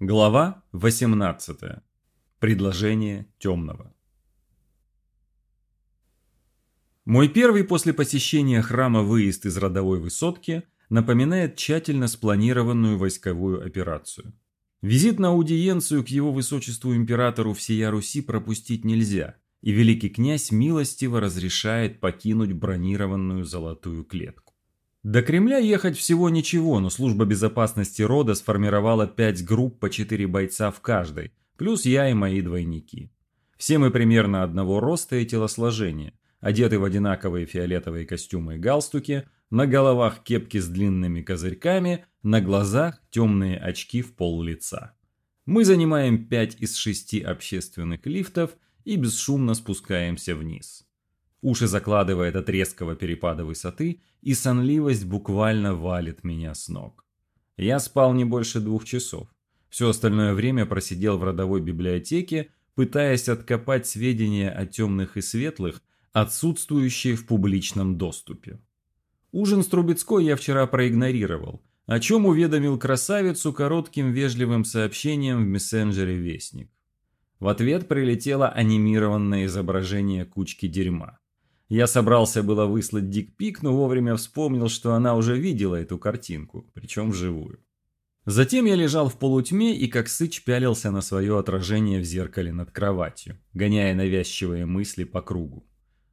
Глава 18. Предложение темного. Мой первый после посещения храма выезд из родовой высотки напоминает тщательно спланированную войсковую операцию. Визит на аудиенцию к его высочеству императору всея Руси пропустить нельзя, и великий князь милостиво разрешает покинуть бронированную золотую клетку. До Кремля ехать всего ничего, но служба безопасности рода сформировала пять групп по четыре бойца в каждой, плюс я и мои двойники. Все мы примерно одного роста и телосложения, одеты в одинаковые фиолетовые костюмы и галстуки, на головах кепки с длинными козырьками, на глазах темные очки в пол лица. Мы занимаем пять из шести общественных лифтов и бесшумно спускаемся вниз. Уши закладывает от резкого перепада высоты, и сонливость буквально валит меня с ног. Я спал не больше двух часов. Все остальное время просидел в родовой библиотеке, пытаясь откопать сведения о темных и светлых, отсутствующие в публичном доступе. Ужин с Трубецкой я вчера проигнорировал, о чем уведомил красавицу коротким вежливым сообщением в мессенджере «Вестник». В ответ прилетело анимированное изображение кучки дерьма. Я собрался было выслать дикпик, но вовремя вспомнил, что она уже видела эту картинку, причем вживую. Затем я лежал в полутьме и как сыч пялился на свое отражение в зеркале над кроватью, гоняя навязчивые мысли по кругу.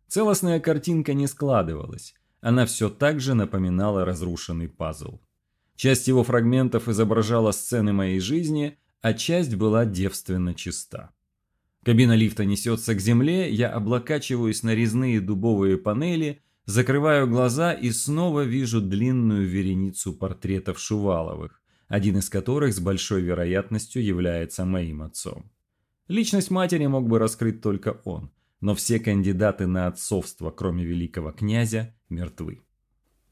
Целостная картинка не складывалась, она все так же напоминала разрушенный пазл. Часть его фрагментов изображала сцены моей жизни, а часть была девственно чиста. Кабина лифта несется к земле, я облокачиваюсь на резные дубовые панели, закрываю глаза и снова вижу длинную вереницу портретов Шуваловых, один из которых с большой вероятностью является моим отцом. Личность матери мог бы раскрыть только он, но все кандидаты на отцовство, кроме великого князя, мертвы.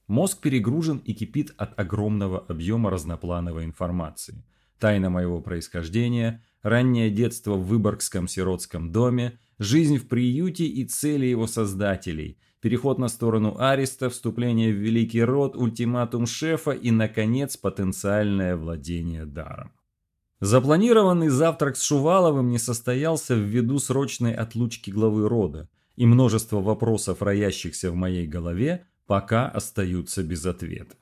Мозг перегружен и кипит от огромного объема разноплановой информации. Тайна моего происхождения – раннее детство в Выборгском сиротском доме, жизнь в приюте и цели его создателей, переход на сторону ареста, вступление в великий род, ультиматум шефа и, наконец, потенциальное владение даром. Запланированный завтрак с Шуваловым не состоялся ввиду срочной отлучки главы рода, и множество вопросов, роящихся в моей голове, пока остаются без ответа.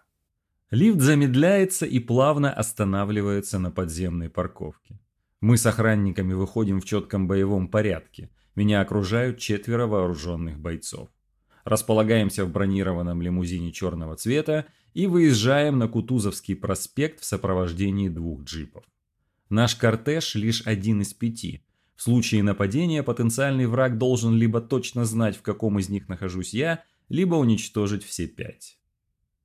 Лифт замедляется и плавно останавливается на подземной парковке. Мы с охранниками выходим в четком боевом порядке. Меня окружают четверо вооруженных бойцов. Располагаемся в бронированном лимузине черного цвета и выезжаем на Кутузовский проспект в сопровождении двух джипов. Наш кортеж лишь один из пяти. В случае нападения потенциальный враг должен либо точно знать, в каком из них нахожусь я, либо уничтожить все пять.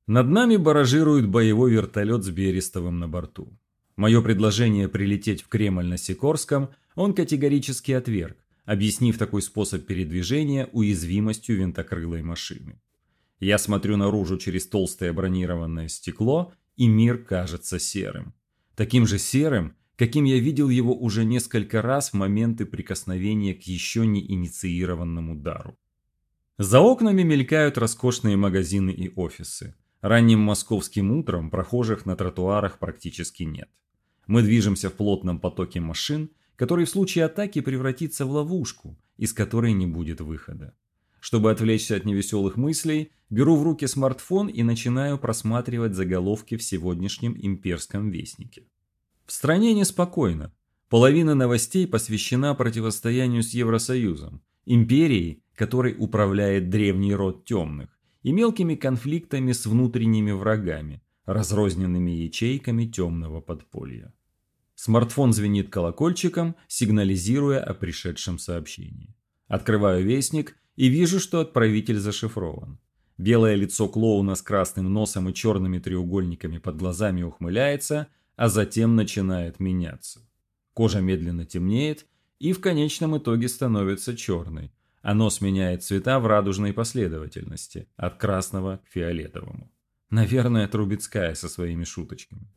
Над нами баражирует боевой вертолет с Берестовым на борту. Мое предложение прилететь в Кремль на Сикорском он категорически отверг, объяснив такой способ передвижения уязвимостью винтокрылой машины. Я смотрю наружу через толстое бронированное стекло, и мир кажется серым. Таким же серым, каким я видел его уже несколько раз в моменты прикосновения к еще не инициированному дару. За окнами мелькают роскошные магазины и офисы. Ранним московским утром прохожих на тротуарах практически нет. Мы движемся в плотном потоке машин, который в случае атаки превратится в ловушку, из которой не будет выхода. Чтобы отвлечься от невеселых мыслей, беру в руки смартфон и начинаю просматривать заголовки в сегодняшнем имперском вестнике. В стране неспокойно. Половина новостей посвящена противостоянию с Евросоюзом, империей, которой управляет древний род темных, и мелкими конфликтами с внутренними врагами, разрозненными ячейками темного подполья. Смартфон звенит колокольчиком, сигнализируя о пришедшем сообщении. Открываю вестник и вижу, что отправитель зашифрован. Белое лицо клоуна с красным носом и черными треугольниками под глазами ухмыляется, а затем начинает меняться. Кожа медленно темнеет и в конечном итоге становится черной, а нос меняет цвета в радужной последовательности, от красного к фиолетовому. Наверное, Трубецкая со своими шуточками.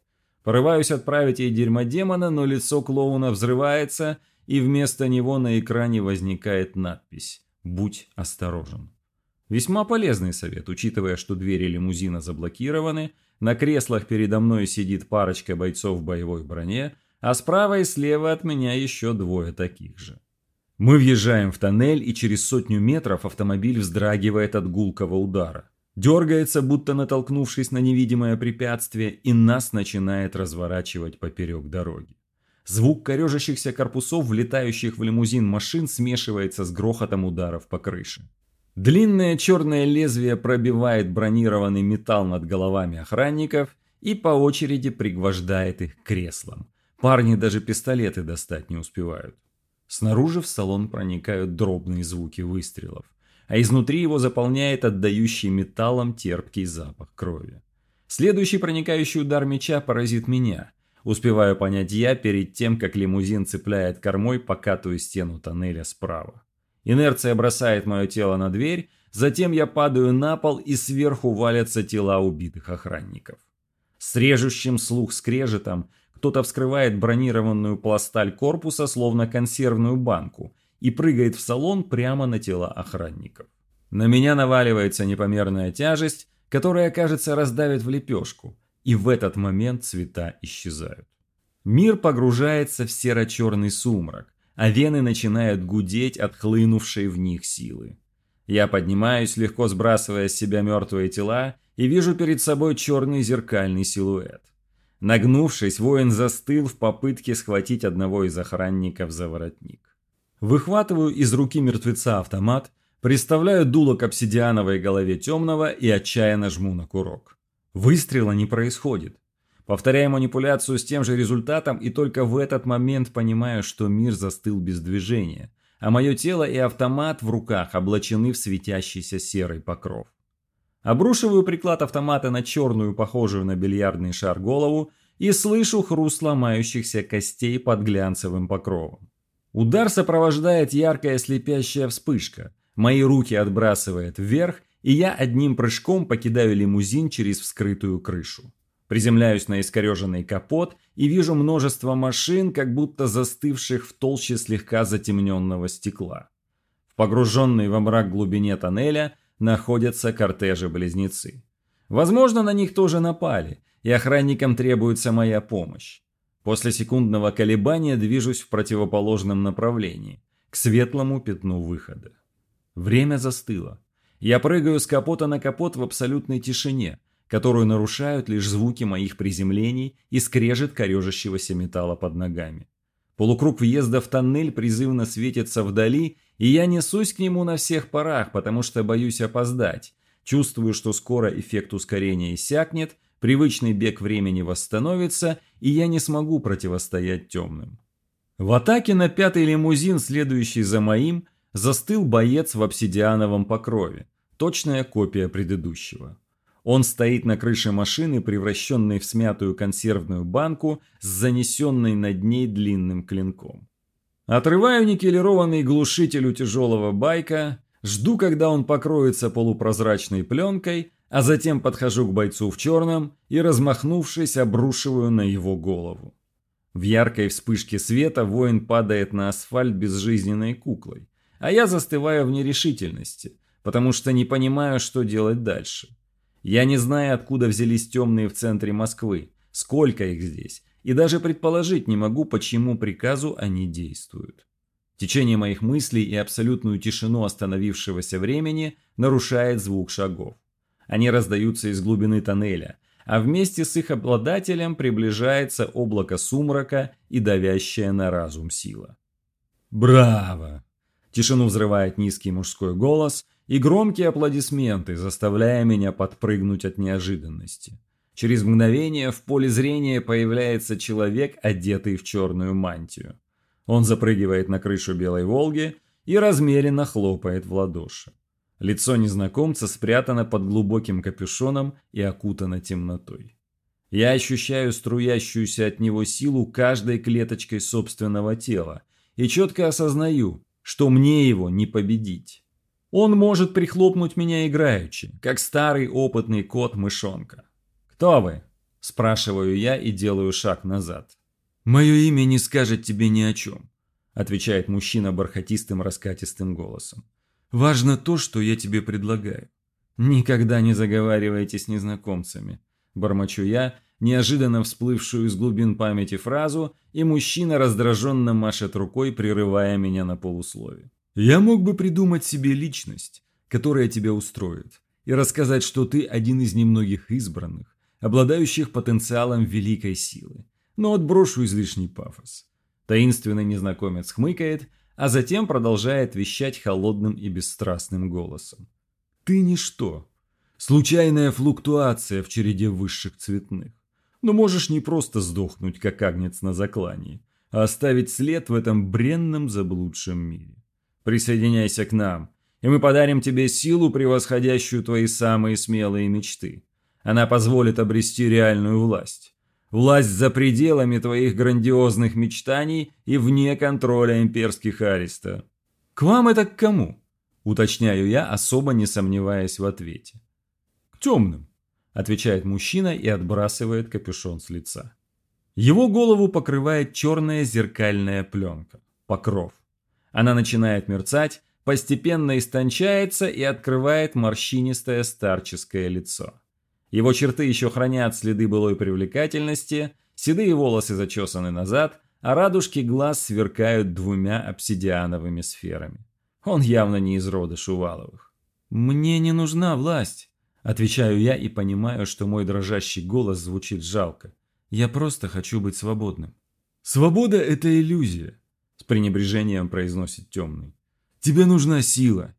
Порываюсь отправить ей дерьмо демона, но лицо клоуна взрывается, и вместо него на экране возникает надпись «Будь осторожен». Весьма полезный совет, учитывая, что двери лимузина заблокированы, на креслах передо мной сидит парочка бойцов в боевой броне, а справа и слева от меня еще двое таких же. Мы въезжаем в тоннель, и через сотню метров автомобиль вздрагивает от гулкого удара. Дергается, будто натолкнувшись на невидимое препятствие, и нас начинает разворачивать поперек дороги. Звук корежащихся корпусов, влетающих в лимузин машин, смешивается с грохотом ударов по крыше. Длинное черное лезвие пробивает бронированный металл над головами охранников и по очереди пригвождает их к креслам. Парни даже пистолеты достать не успевают. Снаружи в салон проникают дробные звуки выстрелов, а изнутри его заполняет отдающий металлом терпкий запах крови. Следующий проникающий удар меча поразит меня. Успеваю понять я перед тем, как лимузин цепляет кормой покатую стену тоннеля справа. Инерция бросает мое тело на дверь, затем я падаю на пол и сверху валятся тела убитых охранников. С режущим слух скрежетом кто-то вскрывает бронированную пласталь корпуса, словно консервную банку, и прыгает в салон прямо на тела охранников. На меня наваливается непомерная тяжесть, которая, кажется, раздавит в лепешку, и в этот момент цвета исчезают. Мир погружается в серо-черный сумрак, а вены начинают гудеть от хлынувшей в них силы. Я поднимаюсь, легко сбрасывая с себя мертвые тела, и вижу перед собой черный зеркальный силуэт. Нагнувшись, воин застыл в попытке схватить одного из охранников за воротник. Выхватываю из руки мертвеца автомат, приставляю дуло к обсидиановой голове темного и отчаянно жму на курок. Выстрела не происходит. Повторяю манипуляцию с тем же результатом и только в этот момент понимаю, что мир застыл без движения, а мое тело и автомат в руках облачены в светящийся серый покров. Обрушиваю приклад автомата на черную, похожую на бильярдный шар голову и слышу хруст ломающихся костей под глянцевым покровом. Удар сопровождает яркая слепящая вспышка. Мои руки отбрасывает вверх, и я одним прыжком покидаю лимузин через вскрытую крышу. Приземляюсь на искореженный капот и вижу множество машин, как будто застывших в толще слегка затемненного стекла. В погруженной во мрак глубине тоннеля – находятся кортежи-близнецы. Возможно, на них тоже напали, и охранникам требуется моя помощь. После секундного колебания движусь в противоположном направлении, к светлому пятну выхода. Время застыло. Я прыгаю с капота на капот в абсолютной тишине, которую нарушают лишь звуки моих приземлений и скрежет корежащегося металла под ногами. Полукруг въезда в тоннель призывно светится вдали, и я несусь к нему на всех парах, потому что боюсь опоздать. Чувствую, что скоро эффект ускорения иссякнет, привычный бег времени восстановится, и я не смогу противостоять темным. В атаке на пятый лимузин, следующий за моим, застыл боец в обсидиановом покрове, точная копия предыдущего. Он стоит на крыше машины, превращенной в смятую консервную банку с занесенной над ней длинным клинком. Отрываю никелированный глушитель у тяжелого байка, жду, когда он покроется полупрозрачной пленкой, а затем подхожу к бойцу в черном и, размахнувшись, обрушиваю на его голову. В яркой вспышке света воин падает на асфальт безжизненной куклой, а я застываю в нерешительности, потому что не понимаю, что делать дальше. Я не знаю, откуда взялись темные в центре Москвы, сколько их здесь, и даже предположить не могу, по чьему приказу они действуют. Течение моих мыслей и абсолютную тишину остановившегося времени нарушает звук шагов. Они раздаются из глубины тоннеля, а вместе с их обладателем приближается облако сумрака и давящая на разум сила. «Браво!» Тишину взрывает низкий мужской голос и громкие аплодисменты, заставляя меня подпрыгнуть от неожиданности. Через мгновение в поле зрения появляется человек, одетый в черную мантию. Он запрыгивает на крышу белой «Волги» и размеренно хлопает в ладоши. Лицо незнакомца спрятано под глубоким капюшоном и окутано темнотой. Я ощущаю струящуюся от него силу каждой клеточкой собственного тела и четко осознаю, что мне его не победить. Он может прихлопнуть меня играючи, как старый опытный кот-мышонка. «Кто вы?» – спрашиваю я и делаю шаг назад. «Мое имя не скажет тебе ни о чем», – отвечает мужчина бархатистым раскатистым голосом. «Важно то, что я тебе предлагаю. Никогда не заговаривайте с незнакомцами», – бормочу я, неожиданно всплывшую из глубин памяти фразу, и мужчина раздраженно машет рукой, прерывая меня на полуслове. «Я мог бы придумать себе личность, которая тебя устроит, и рассказать, что ты один из немногих избранных, обладающих потенциалом великой силы, но отброшу излишний пафос». Таинственный незнакомец хмыкает, а затем продолжает вещать холодным и бесстрастным голосом. «Ты ничто. Случайная флуктуация в череде высших цветных. Но можешь не просто сдохнуть, как агнец на заклании, а оставить след в этом бренном заблудшем мире. Присоединяйся к нам, и мы подарим тебе силу, превосходящую твои самые смелые мечты. Она позволит обрести реальную власть. Власть за пределами твоих грандиозных мечтаний и вне контроля имперских ареста. К вам это к кому? Уточняю я, особо не сомневаясь в ответе. К темным отвечает мужчина и отбрасывает капюшон с лица. Его голову покрывает черная зеркальная пленка, покров. Она начинает мерцать, постепенно истончается и открывает морщинистое старческое лицо. Его черты еще хранят следы былой привлекательности, седые волосы зачесаны назад, а радужки глаз сверкают двумя обсидиановыми сферами. Он явно не из рода Шуваловых. «Мне не нужна власть», Отвечаю я и понимаю, что мой дрожащий голос звучит жалко. Я просто хочу быть свободным. «Свобода – это иллюзия», – с пренебрежением произносит темный. «Тебе нужна сила.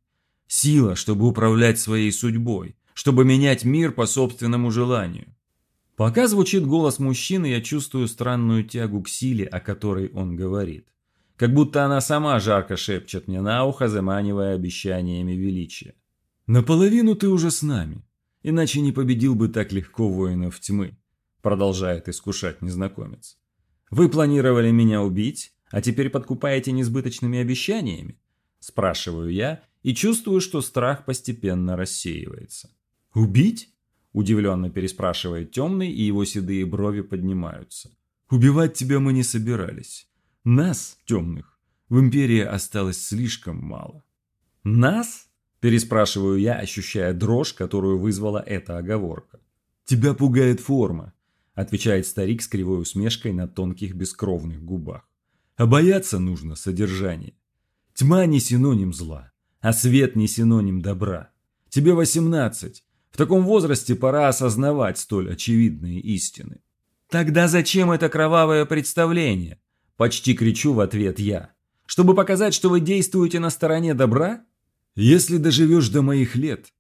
Сила, чтобы управлять своей судьбой, чтобы менять мир по собственному желанию». Пока звучит голос мужчины, я чувствую странную тягу к силе, о которой он говорит. Как будто она сама жарко шепчет мне на ухо, заманивая обещаниями величия. «Наполовину ты уже с нами иначе не победил бы так легко воинов тьмы», продолжает искушать незнакомец. «Вы планировали меня убить, а теперь подкупаете несбыточными обещаниями?» Спрашиваю я и чувствую, что страх постепенно рассеивается. «Убить?» – удивленно переспрашивает темный, и его седые брови поднимаются. «Убивать тебя мы не собирались. Нас, темных, в Империи осталось слишком мало». «Нас?» Переспрашиваю я, ощущая дрожь, которую вызвала эта оговорка. «Тебя пугает форма», – отвечает старик с кривой усмешкой на тонких бескровных губах. «А бояться нужно содержание. Тьма не синоним зла, а свет не синоним добра. Тебе восемнадцать. В таком возрасте пора осознавать столь очевидные истины». «Тогда зачем это кровавое представление?» – почти кричу в ответ я. «Чтобы показать, что вы действуете на стороне добра?» Если доживешь до моих лет,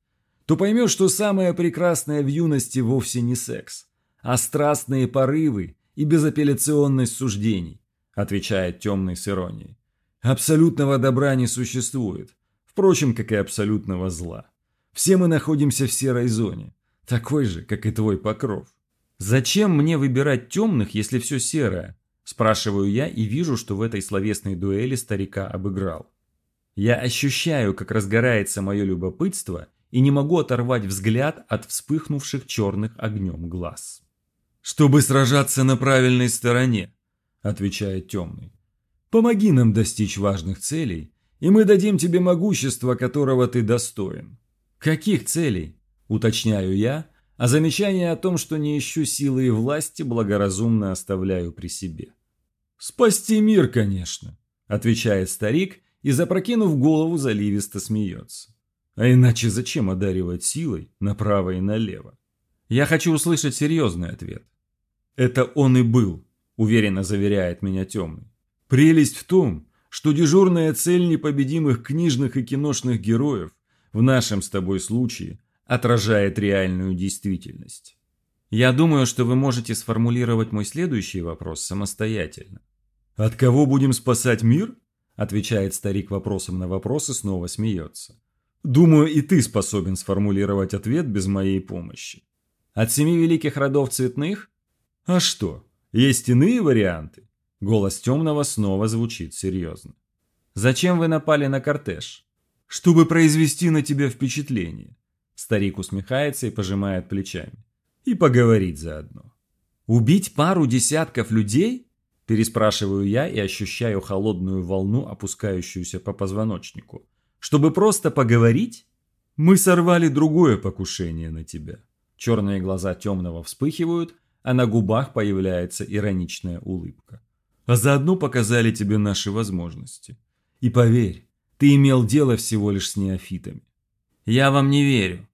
то поймешь, что самое прекрасное в юности вовсе не секс, а страстные порывы и безапелляционность суждений, отвечает темный с иронией. Абсолютного добра не существует, впрочем, как и абсолютного зла. Все мы находимся в серой зоне, такой же, как и твой покров. Зачем мне выбирать темных, если все серое? Спрашиваю я и вижу, что в этой словесной дуэли старика обыграл. Я ощущаю, как разгорается мое любопытство и не могу оторвать взгляд от вспыхнувших черных огнем глаз. «Чтобы сражаться на правильной стороне», – отвечает темный. «Помоги нам достичь важных целей, и мы дадим тебе могущество, которого ты достоин». «Каких целей?» – уточняю я, а замечание о том, что не ищу силы и власти, благоразумно оставляю при себе. «Спасти мир, конечно», – отвечает старик и, запрокинув голову, заливисто смеется. А иначе зачем одаривать силой направо и налево? Я хочу услышать серьезный ответ. Это он и был, уверенно заверяет меня темный. Прелесть в том, что дежурная цель непобедимых книжных и киношных героев в нашем с тобой случае отражает реальную действительность. Я думаю, что вы можете сформулировать мой следующий вопрос самостоятельно. От кого будем спасать мир? Отвечает старик вопросом на вопрос и снова смеется. Думаю, и ты способен сформулировать ответ без моей помощи. От семи великих родов цветных? А что, есть иные варианты? Голос темного снова звучит серьезно. Зачем вы напали на кортеж? Чтобы произвести на тебя впечатление. Старик усмехается и пожимает плечами. И поговорить заодно. Убить пару десятков людей? Переспрашиваю я и ощущаю холодную волну, опускающуюся по позвоночнику. Чтобы просто поговорить? Мы сорвали другое покушение на тебя. Черные глаза темного вспыхивают, а на губах появляется ироничная улыбка. А заодно показали тебе наши возможности. И поверь, ты имел дело всего лишь с неофитами. Я вам не верю.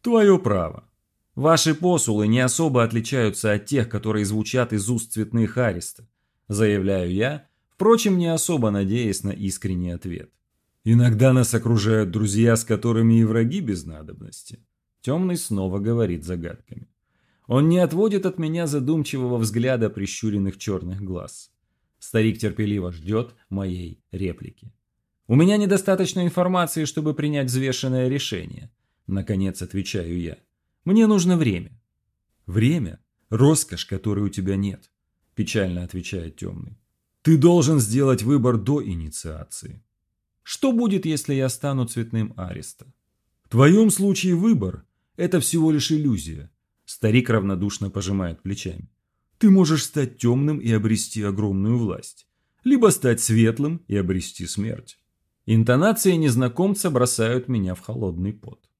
Твое право. Ваши посулы не особо отличаются от тех, которые звучат из уст цветных ареста, заявляю я, впрочем, не особо надеясь на искренний ответ. Иногда нас окружают друзья, с которыми и враги без надобности. Темный снова говорит загадками. Он не отводит от меня задумчивого взгляда прищуренных черных глаз. Старик терпеливо ждет моей реплики. «У меня недостаточно информации, чтобы принять взвешенное решение», – наконец отвечаю я. «Мне нужно время». «Время – роскошь, которой у тебя нет», – печально отвечает темный. «Ты должен сделать выбор до инициации». «Что будет, если я стану цветным ареста?» «В твоем случае выбор это всего лишь иллюзия. Старик равнодушно пожимает плечами. Ты можешь стать темным и обрести огромную власть. Либо стать светлым и обрести смерть. Интонации незнакомца бросают меня в холодный пот.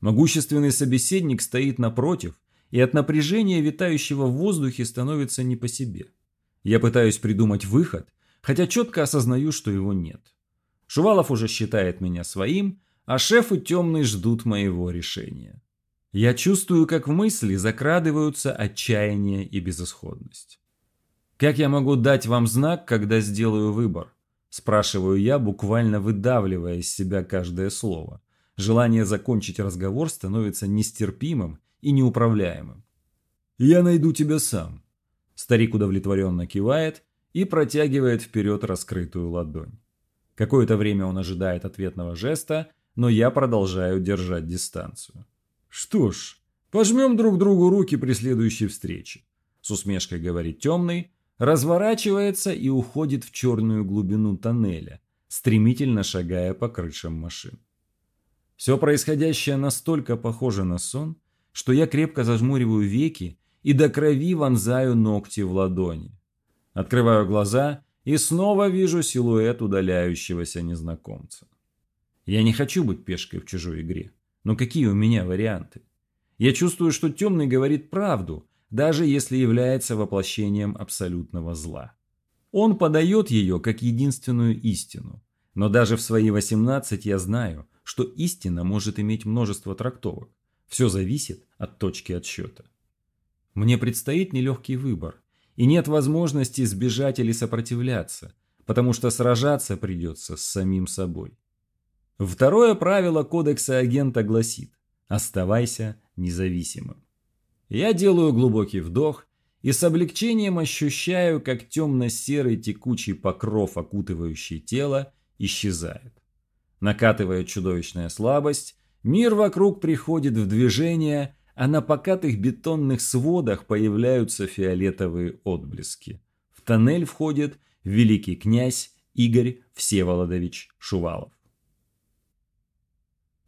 Могущественный собеседник стоит напротив, и от напряжения, витающего в воздухе, становится не по себе. Я пытаюсь придумать выход, хотя четко осознаю, что его нет. Шувалов уже считает меня своим, а шефы темные ждут моего решения. Я чувствую, как в мысли закрадываются отчаяние и безысходность. «Как я могу дать вам знак, когда сделаю выбор?» Спрашиваю я, буквально выдавливая из себя каждое слово. Желание закончить разговор становится нестерпимым и неуправляемым. «Я найду тебя сам». Старик удовлетворенно кивает и протягивает вперед раскрытую ладонь. Какое-то время он ожидает ответного жеста, но я продолжаю держать дистанцию. «Что ж, пожмем друг другу руки при следующей встрече», с усмешкой говорит темный, разворачивается и уходит в черную глубину тоннеля, стремительно шагая по крышам машин. Все происходящее настолько похоже на сон, что я крепко зажмуриваю веки и до крови вонзаю ногти в ладони. Открываю глаза и снова вижу силуэт удаляющегося незнакомца. Я не хочу быть пешкой в чужой игре. Но какие у меня варианты? Я чувствую, что темный говорит правду, даже если является воплощением абсолютного зла. Он подает ее как единственную истину. Но даже в свои 18 я знаю, что истина может иметь множество трактовок. Все зависит от точки отсчета. Мне предстоит нелегкий выбор, и нет возможности сбежать или сопротивляться, потому что сражаться придется с самим собой. Второе правило кодекса агента гласит «Оставайся независимым». Я делаю глубокий вдох и с облегчением ощущаю, как темно-серый текучий покров, окутывающий тело, исчезает. Накатывая чудовищная слабость, мир вокруг приходит в движение, а на покатых бетонных сводах появляются фиолетовые отблески. В тоннель входит великий князь Игорь Всеволодович Шувалов.